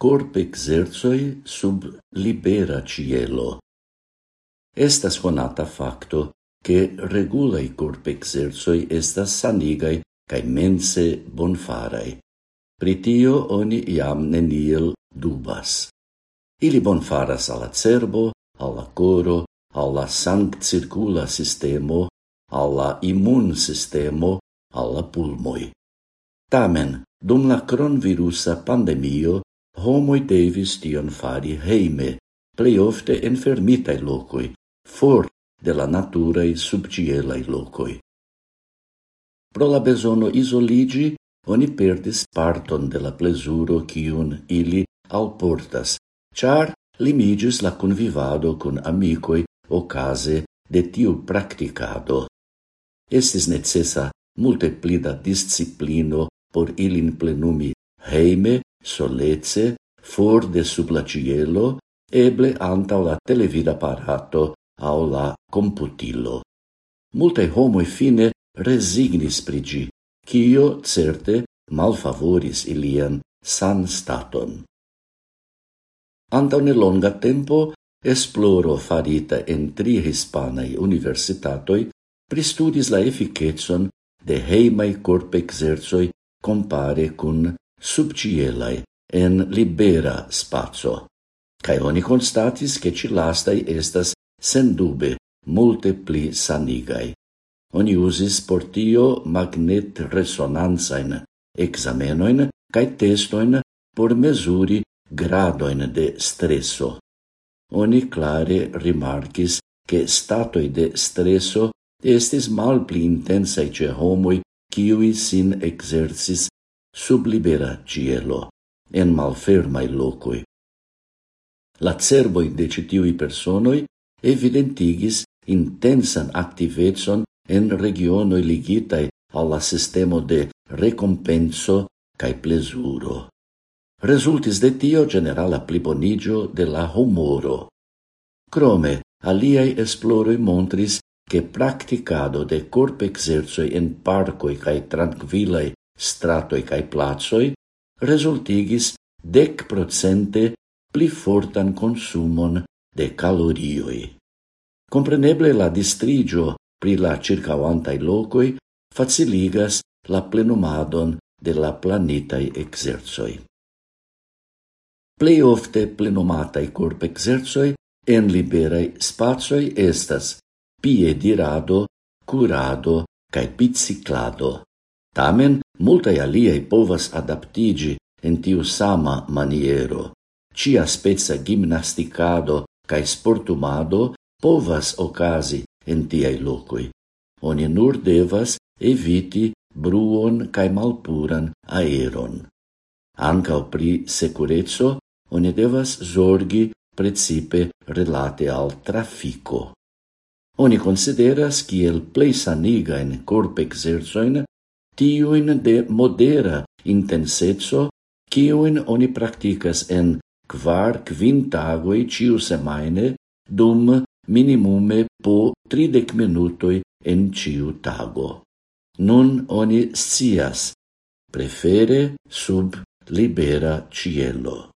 corp exerzoi sub libera cielo. Estas conata facto che regulai corp exerzoi estas sanigai cae mense bonfarai. Pritio oni iam neniel dubas. Ili bonfaras alla cerbo, alla coro, alla sang-circula sistemo, alla immun sistemo, alla pulmoi. Tamen, dum la cronvirusa pandemio homoi devis tion fari heime, plei ofte en fermitai locoi, for de la naturae subcielai locoi. Pro la besono isoligi, oni perdis parton de la plesuro cium ili alportas, char limigis la convivado con amicoi ocase de tiu practicado. Estis necessa multe plida disciplino por ilin plenumi heime solece, for de sub la cielo, eble anta la televida parato au la computilo. Multe homoi fine resignis prigi, cio certe malfavoris ilian san staton. Antau nelonga tempo, esploro farita en tri hispanai universitatoi pristudis la efficetson de heimai corp exerzoi compare cun subcielai en libera spazio, cae oni constatis che ci lastai estas sendube multe pli sanigai. Oni usis por tio magnet resonanzain examenoin cae testoin por mesuri gradoin de stresso. Oni clare rimarcis che statoi de stresso estis mal pli intensai ce homoi kiui sin exercis sub libera cielo, en malfermai locoi. La cerboi de citiui personoi evidentigis intensan activetson en regionoi ligitai alla sistemo de recompenso cae plesuro. Resultis de tio generala plibonigio de la humoro. Crome, aliai esploroi montris che practicado de corp exerzoi en parcoi cae tranquillae stratoi cae placoi resultigis dec procente pli fortan consumon de calorioi. Compreneble la distrigio pri la circauantai locoi faciligas la plenumadon de la planitai exerzoi. Plei ofte plenumatai corp exerzoi en liberai spazoi estas piedirado, curado cae biciclado. Tamen, multae aliei povas adaptigi en tiu sama maniero. Cia spezza gimnasticado cae sportumado povas ocasi en tiaj locui. Oni nur devas eviti bruon cae malpuran aeron. Ancao pri securezzo, oni devas zorgi precipe relate al trafico. Oni consideras kiel plei sanigain corp exerzoin tiuin de modera intenseco, kiujn oni praktikas en kvar kvin tagoj ciu semaine, dum minimume po tridec minutoj en ciu tago. Nun oni scias, prefere sub libera cielo.